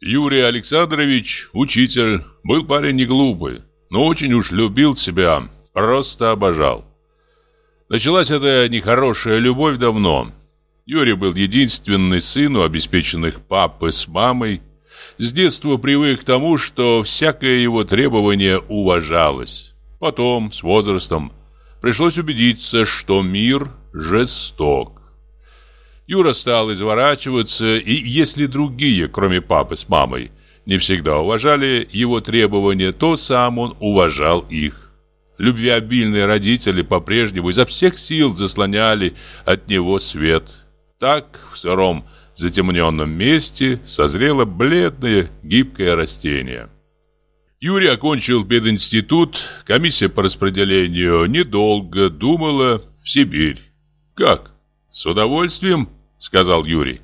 Юрий Александрович, учитель, был парень не глупый, но очень уж любил себя, просто обожал. Началась эта нехорошая любовь давно. Юрий был единственный сын у обеспеченных папы с мамой. С детства привык к тому, что всякое его требование уважалось. Потом, с возрастом, пришлось убедиться, что мир жесток. Юра стал изворачиваться, и если другие, кроме папы с мамой, не всегда уважали его требования, то сам он уважал их. Любвеобильные родители по-прежнему изо всех сил заслоняли от него свет. Так в сыром затемненном месте созрело бледное гибкое растение. Юрий окончил пединститут, комиссия по распределению недолго думала в Сибирь. Как? С удовольствием, сказал Юрий.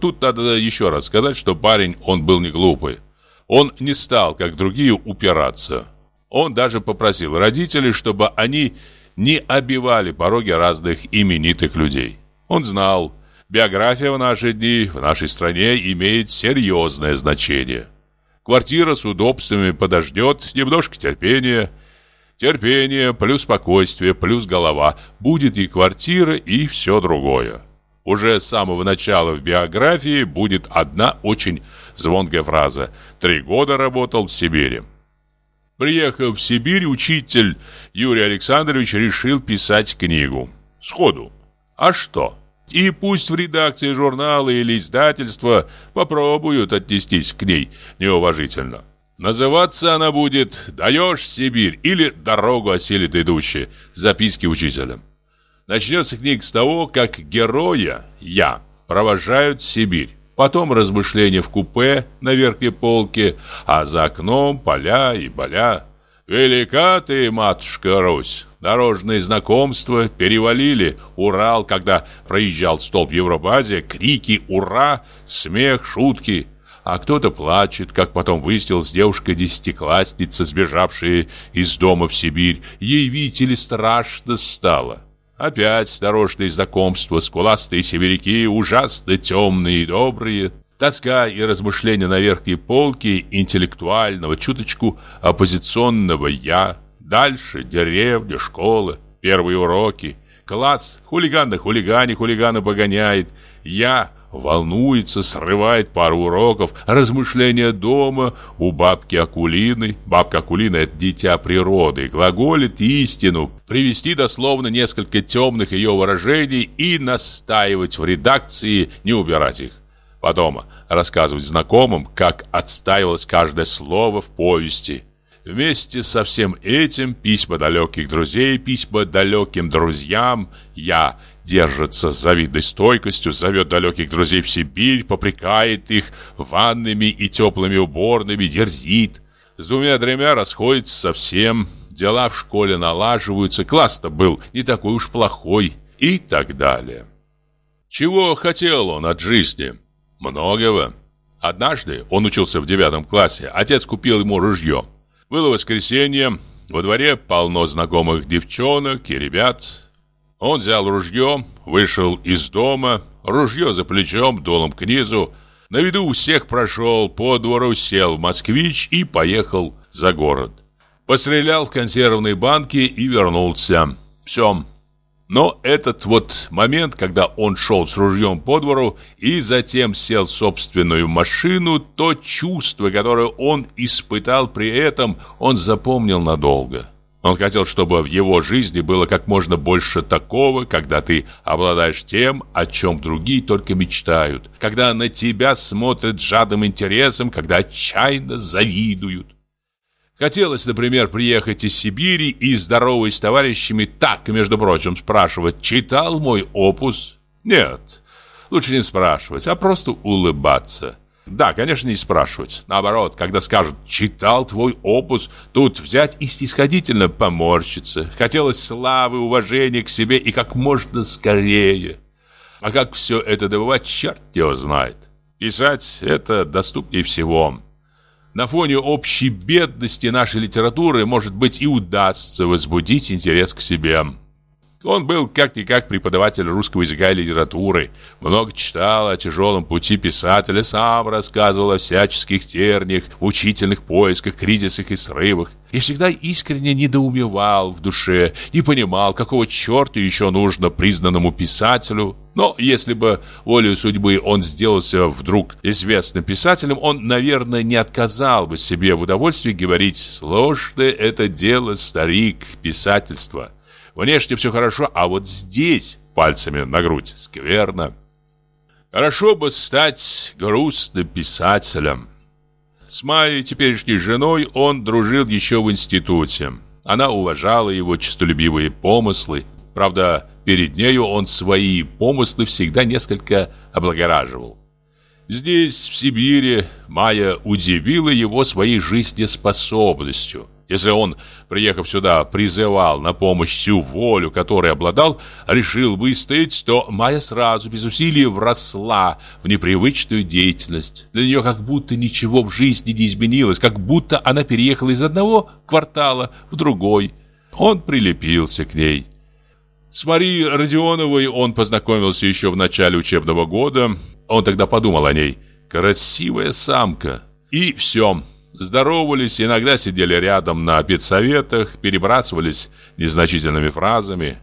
Тут надо еще раз сказать, что парень, он был не глупый. Он не стал, как другие, упираться. Он даже попросил родителей, чтобы они не обивали пороги разных именитых людей. Он знал, биография в наши дни, в нашей стране имеет серьезное значение. Квартира с удобствами подождет, немножко терпения. Терпение плюс спокойствие плюс голова. Будет и квартира, и все другое. Уже с самого начала в биографии будет одна очень звонкая фраза «Три года работал в Сибири». Приехав в Сибирь, учитель Юрий Александрович решил писать книгу. Сходу. А что? И пусть в редакции журнала или издательства попробуют отнестись к ней неуважительно. Называться она будет «Даешь Сибирь» или «Дорогу осилит идущие» записки учителя. Начнется книга с того, как героя, я, провожают Сибирь. Потом размышления в купе на верхней полке, а за окном поля и поля. Велика ты, матушка Русь! Дорожные знакомства перевалили. Урал, когда проезжал столб Европазия, крики «Ура!», смех, шутки. А кто-то плачет, как потом выяснилось, девушка-десятиклассница, сбежавшая из дома в Сибирь. Ей, видите ли, страшно стало. Опять дорожные знакомства, скуластые сибиряки, ужасно темные и добрые. Тоска и размышления на верхней полке интеллектуального, чуточку оппозиционного «я». Дальше деревня, школа, первые уроки, класс, хулиган на хулигане, хулигана погоняет. Я волнуется, срывает пару уроков, размышления дома у бабки Акулины. Бабка Акулина – это дитя природы, глаголит истину, привести дословно несколько темных ее выражений и настаивать в редакции, не убирать их. Потом рассказывать знакомым, как отстаивалось каждое слово в повести. Вместе со всем этим письма далеких друзей, письма далеким друзьям, я – держится с завидной стойкостью, зовет далеких друзей в Сибирь, попрекает их ванными и теплыми уборными, дерзит. С двумя-тремя расходится совсем, дела в школе налаживаются, класс-то был не такой уж плохой и так далее. Чего хотел он от жизни? Многого. Однажды, он учился в девятом классе, отец купил ему ружье. Было воскресенье, во дворе полно знакомых девчонок и ребят. Он взял ружье, вышел из дома, ружье за плечом, долом к низу. На виду у всех прошел по двору, сел в москвич и поехал за город. Пострелял в консервные банки и вернулся. Все. Но этот вот момент, когда он шел с ружьем по двору и затем сел в собственную машину, то чувство, которое он испытал при этом, он запомнил надолго. Он хотел, чтобы в его жизни было как можно больше такого, когда ты обладаешь тем, о чем другие только мечтают, когда на тебя смотрят жадным интересом, когда отчаянно завидуют. Хотелось, например, приехать из Сибири и, здороваясь с товарищами, так, между прочим, спрашивать, читал мой опус? Нет, лучше не спрашивать, а просто улыбаться. Да, конечно, не спрашивать. Наоборот, когда скажут «читал твой опус», тут взять и снисходительно поморщиться. Хотелось славы, уважения к себе и как можно скорее. А как все это добывать, черт его знает. Писать – это доступнее всего. На фоне общей бедности нашей литературы, может быть, и удастся возбудить интерес к себе. Он был как-никак преподаватель русского языка и литературы, много читал о тяжелом пути писателя, сам рассказывал о всяческих терниях, учительных поисках, кризисах и срывах. И всегда искренне недоумевал в душе, и понимал, какого черта еще нужно признанному писателю. Но если бы волею судьбы он сделался вдруг известным писателем, он, наверное, не отказал бы себе в удовольствии говорить «сложное это дело, старик, писательство». Внешне все хорошо, а вот здесь, пальцами на грудь, скверно. Хорошо бы стать грустным писателем. С моей теперешней женой он дружил еще в институте. Она уважала его честолюбивые помыслы. Правда, перед нею он свои помыслы всегда несколько облагораживал. Здесь, в Сибири, Майя удивила его своей жизнеспособностью – если он, приехав сюда, призывал на помощь всю волю, которой обладал, решил выстоять, то Майя сразу, без усилий, вросла в непривычную деятельность. Для нее как будто ничего в жизни не изменилось, как будто она переехала из одного квартала в другой. Он прилепился к ней. С Марией Родионовой он познакомился еще в начале учебного года. Он тогда подумал о ней. «Красивая самка». И все. Здоровались, иногда сидели рядом на педсоветах, перебрасывались незначительными фразами.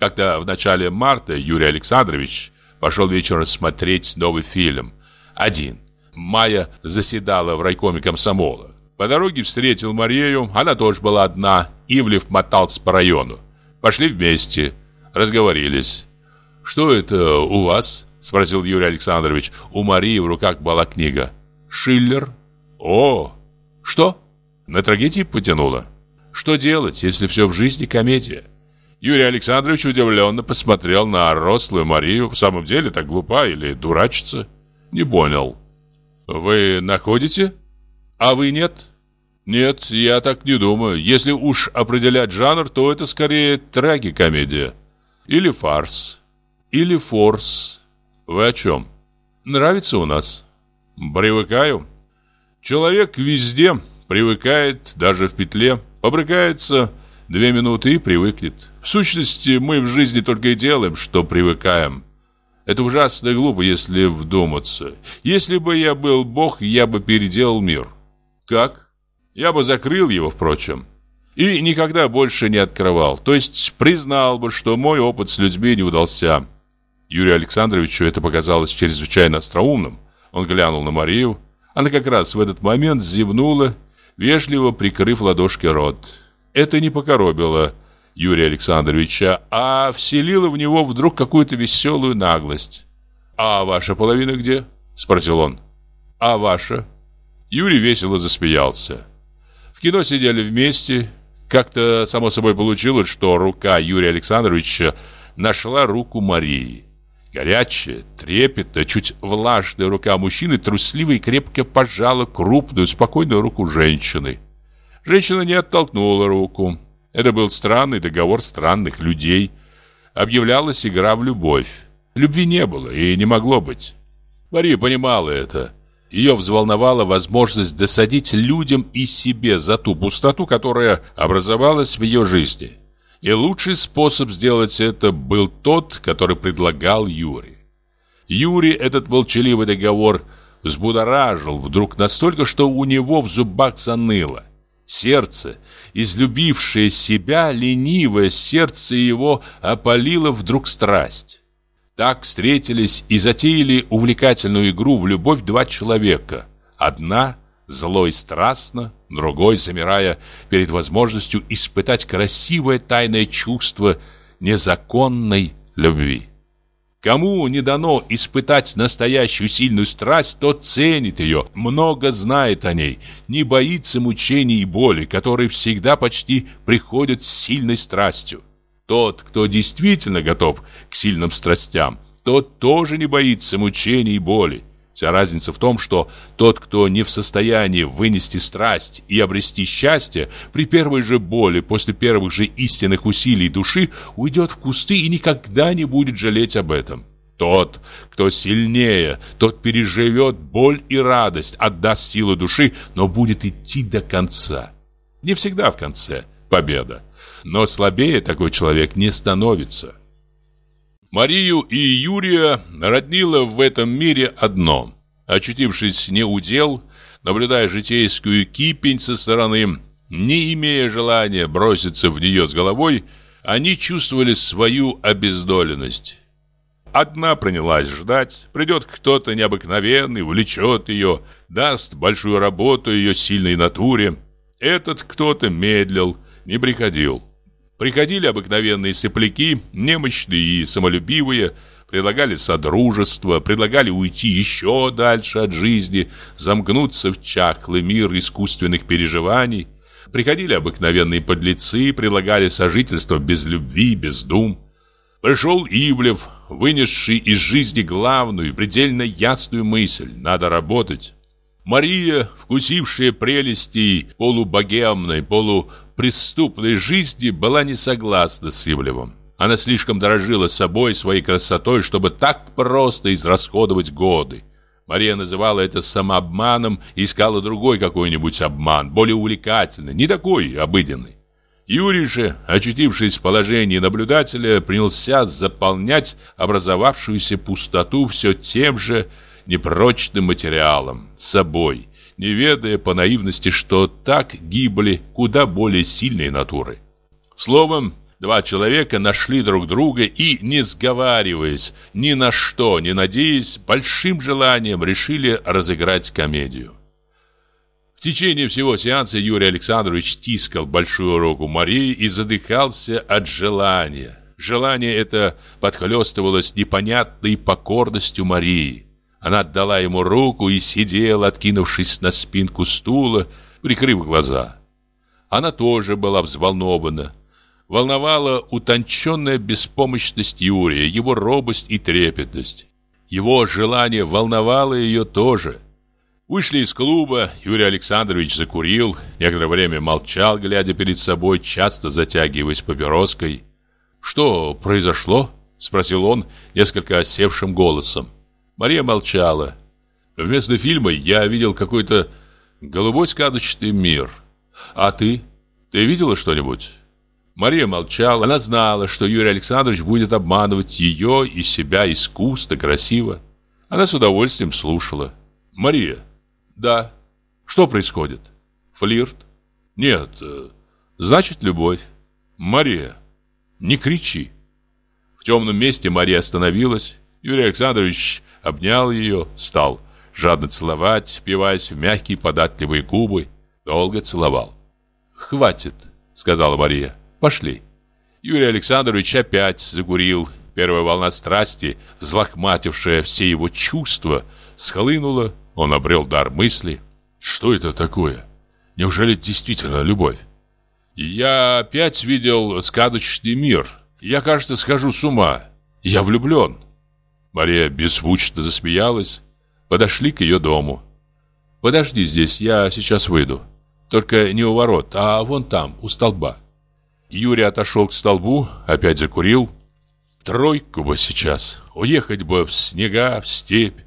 Как-то в начале марта Юрий Александрович пошел вечером смотреть новый фильм. Один. Майя заседала в райкоме комсомола. По дороге встретил Марию, она тоже была одна. Ивлев мотался по району. Пошли вместе, разговорились. «Что это у вас?» – спросил Юрий Александрович. У Марии в руках была книга. «Шиллер». «О, что? На трагедии потянуло? Что делать, если все в жизни комедия? Юрий Александрович удивленно посмотрел на рослую Марию. В самом деле так глупа или дурачится? Не понял. Вы находите? А вы нет? Нет, я так не думаю. Если уж определять жанр, то это скорее трагикомедия. Или фарс. Или форс. Вы о чем? Нравится у нас? Привыкаю. Человек везде привыкает, даже в петле, побрыкается две минуты и привыкнет. В сущности, мы в жизни только и делаем, что привыкаем. Это ужасно глупо, если вдуматься. Если бы я был бог, я бы переделал мир. Как? Я бы закрыл его, впрочем. И никогда больше не открывал. То есть признал бы, что мой опыт с людьми не удался. Юрию Александровичу это показалось чрезвычайно остроумным. Он глянул на Марию, она как раз в этот момент зевнула, вежливо прикрыв ладошки рот. Это не покоробило Юрия Александровича, а вселило в него вдруг какую-то веселую наглость. «А ваша половина где?» – спросил он. «А ваша?» Юрий весело засмеялся. В кино сидели вместе. Как-то само собой получилось, что рука Юрия Александровича нашла руку Марии. Горячая, трепетная, чуть влажная рука мужчины трусливо и крепко пожала крупную, спокойную руку женщины. Женщина не оттолкнула руку. Это был странный договор странных людей. Объявлялась игра в любовь. Любви не было и не могло быть. Мария понимала это. Ее взволновала возможность досадить людям и себе за ту пустоту, которая образовалась в ее жизни. И лучший способ сделать это был тот, который предлагал Юрий. Юрий этот молчаливый договор взбудоражил вдруг настолько, что у него в зубах заныло. Сердце, излюбившее себя, ленивое сердце его опалило вдруг страсть. Так встретились и затеяли увлекательную игру в любовь два человека. Одна зло и страстно, другой, замирая перед возможностью испытать красивое тайное чувство незаконной любви. Кому не дано испытать настоящую сильную страсть, тот ценит ее, много знает о ней, не боится мучений и боли, которые всегда почти приходят с сильной страстью. Тот, кто действительно готов к сильным страстям, тот тоже не боится мучений и боли. Вся разница в том, что тот, кто не в состоянии вынести страсть и обрести счастье, при первой же боли, после первых же истинных усилий души, уйдет в кусты и никогда не будет жалеть об этом. Тот, кто сильнее, тот переживет боль и радость, отдаст силу души, но будет идти до конца. Не всегда в конце победа. но слабее такой человек не становится. Марию и Юрия роднило в этом мире одно. Очутившись не у дел, наблюдая житейскую кипень со стороны, не имея желания броситься в нее с головой, они чувствовали свою обездоленность. Одна принялась ждать, придет кто-то необыкновенный, влечет ее, даст большую работу ее сильной натуре. Этот кто-то медлил, не приходил. Приходили обыкновенные сопляки, немощные и самолюбивые, предлагали содружество, предлагали уйти еще дальше от жизни, замкнуться в чахлый мир искусственных переживаний. Приходили обыкновенные подлецы, предлагали сожительство без любви, без дум. Пришел Ивлев, вынесший из жизни главную, предельно ясную мысль – надо работать. Мария, вкусившая прелести полубогемной, полупреступной жизни, была не согласна с Ивлевым. Она слишком дорожила собой, своей красотой, чтобы так просто израсходовать годы. Мария называла это самообманом и искала другой какой-нибудь обман, более увлекательный, не такой обыденный. Юрий же, очутившись в положении наблюдателя, принялся заполнять образовавшуюся пустоту все тем же непрочным материалом, собой, не ведая по наивности, что так гибли куда более сильные натуры. Словом, два человека нашли друг друга и, не сговариваясь, ни на что не надеясь, большим желанием решили разыграть комедию. В течение всего сеанса Юрий Александрович тискал большую руку Марии и задыхался от желания. Желание это подхлестывалось непонятной покорностью Марии. Она отдала ему руку и сидела, откинувшись на спинку стула, прикрыв глаза. Она тоже была взволнована. Волновала утонченная беспомощность Юрия, его робость и трепетность. Его желание волновало ее тоже. Вышли из клуба, Юрий Александрович закурил, некоторое время молчал, глядя перед собой, часто затягиваясь папироской. «Что произошло?» – спросил он несколько осевшим голосом. Мария молчала. Вместо фильма я видел какой-то голубой сказочный мир. А ты? Ты видела что-нибудь? Мария молчала. Она знала, что Юрий Александрович будет обманывать ее и себя искусно, красиво. Она с удовольствием слушала. Мария. Да. Что происходит? Флирт? Нет. Э, значит, любовь. Мария. Не кричи. В темном месте Мария остановилась. Юрий Александрович обнял ее, стал жадно целовать, впиваясь в мягкие податливые губы. Долго целовал. «Хватит», — сказала Мария. «Пошли». Юрий Александрович опять закурил. Первая волна страсти, взлохматившая все его чувства, схлынула. Он обрел дар мысли. «Что это такое? Неужели действительно любовь?» «Я опять видел сказочный мир. Я, кажется, схожу с ума. Я влюблен». Мария беззвучно засмеялась. Подошли к ее дому. «Подожди здесь, я сейчас выйду. Только не у ворот, а вон там, у столба». Юрий отошел к столбу, опять закурил. «Тройку бы сейчас, уехать бы в снега, в степь».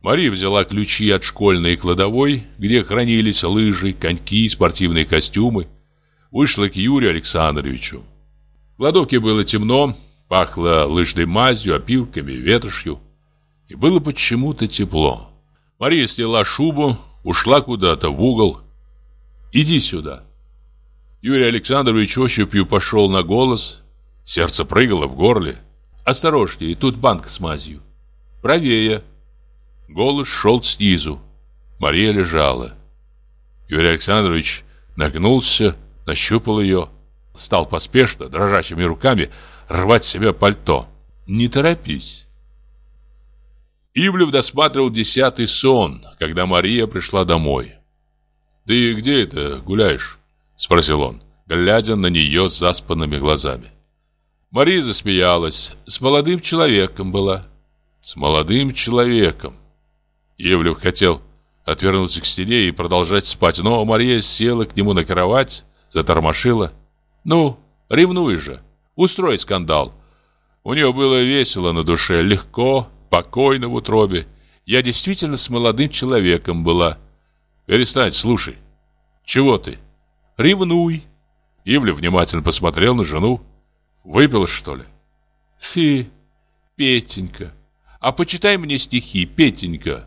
Мария взяла ключи от школьной кладовой, где хранились лыжи, коньки, спортивные костюмы. Вышла к Юрию Александровичу. В кладовке было темно, Пахло лыжной мазью, опилками, ветошью. И было почему-то тепло. Мария сняла шубу, ушла куда-то в угол. «Иди сюда». Юрий Александрович ощупью пошел на голос. Сердце прыгало в горле. «Осторожнее, тут банк с мазью». «Правее». Голос шел снизу. Мария лежала. Юрий Александрович нагнулся, нащупал ее. Стал поспешно, дрожащими руками, рвать себе пальто. Не торопись. Ивлев досматривал десятый сон, когда Мария пришла домой. «Ты где это гуляешь?» – спросил он, глядя на нее заспанными глазами. Мария засмеялась. С молодым человеком была. С молодым человеком. Ивлев хотел отвернуться к стене и продолжать спать, но Мария села к нему на кровать, затормошила. «Ну, ревнуй же!» Устроить скандал. У нее было весело на душе, легко, покойно в утробе. Я действительно с молодым человеком была. Перестань, слушай. Чего ты? Ревнуй. Ивлев внимательно посмотрел на жену. Выпил, что ли? Фи, Петенька, а почитай мне стихи, Петенька.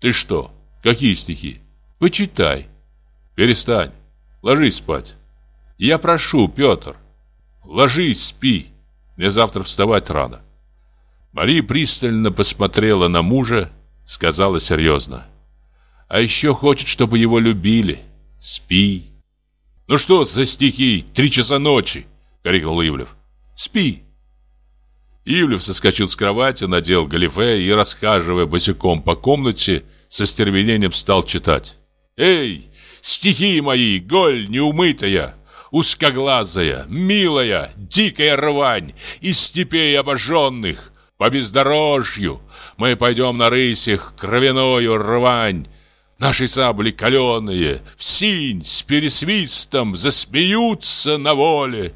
Ты что? Какие стихи? Почитай. Перестань. Ложись спать. Я прошу, Петр. Ложись, спи. Мне завтра вставать рано. Мария пристально посмотрела на мужа, сказала серьезно. А еще хочет, чтобы его любили. Спи. Ну что за стихи? Три часа ночи, крикнул Ивлев. Спи. Ивлев соскочил с кровати, надел галифе и, расхаживая босиком по комнате, со стервенением стал читать. «Эй, стихи мои, голь неумытая, узкоглазая, милая, дикая рвань из степей обожженных, по бездорожью мы пойдем на рысях кровяною рвань, Наши сабли каленые, в синь с пересвистом засмеются на воле.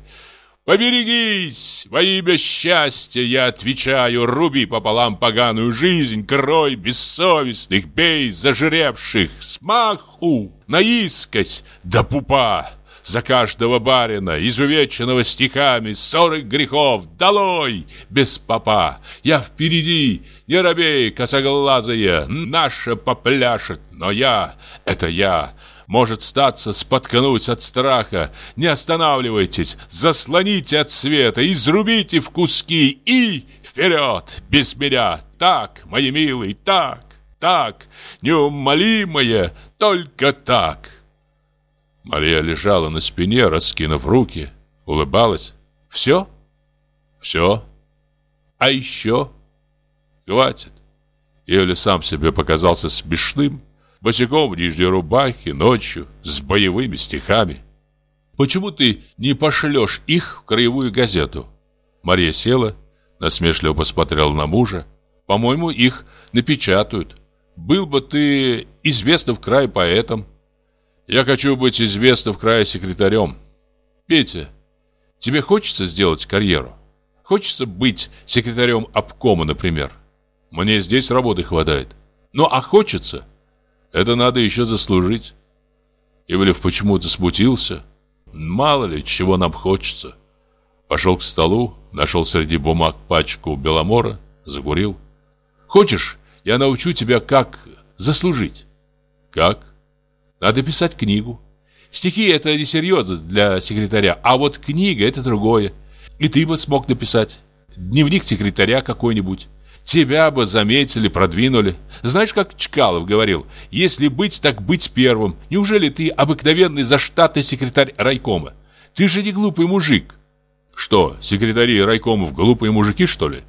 Поберегись, во имя счастья я отвечаю, руби пополам поганую жизнь, крой бессовестных, бей зажревших, смаху, наискось до пупа. За каждого барина, изувеченного стихами, сорок грехов, долой, без попа. Я впереди, не робей, косоглазая, наша попляшет, но я, это я, может статься, споткнуть от страха. Не останавливайтесь, заслоните от света, изрубите в куски и вперед, без меня. Так, мои милые, так, так, неумолимое, только так. Мария лежала на спине, раскинув руки, улыбалась. Все? Все. А еще? Хватит. Или сам себе показался смешным, босиком в нижней рубахе, ночью, с боевыми стихами. Почему ты не пошлешь их в краевую газету? Мария села, насмешливо посмотрела на мужа. По-моему, их напечатают. Был бы ты известным в крае поэтом. Я хочу быть известным в крае секретарем. Петя, тебе хочется сделать карьеру? Хочется быть секретарем обкома, например? Мне здесь работы хватает. Ну, а хочется? Это надо еще заслужить. Ивлев почему-то смутился. Мало ли, чего нам хочется. Пошел к столу, нашел среди бумаг пачку беломора, закурил. Хочешь, я научу тебя, как заслужить? Как? Надо писать книгу. Стихи это несерьезно для секретаря, а вот книга это другое. И ты бы смог написать. Дневник секретаря какой-нибудь. Тебя бы заметили, продвинули. Знаешь, как Чкалов говорил, если быть, так быть первым. Неужели ты обыкновенный заштатный секретарь райкома? Ты же не глупый мужик. Что, секретари райкомов глупые мужики, что ли?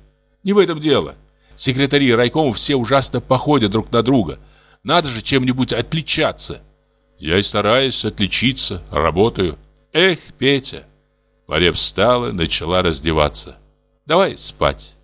Не в этом дело. Секретари райкомов все ужасно походят друг на друга. Надо же чем-нибудь отличаться. Я и стараюсь отличиться, работаю. Эх, Петя. Мария встала, начала раздеваться. Давай спать.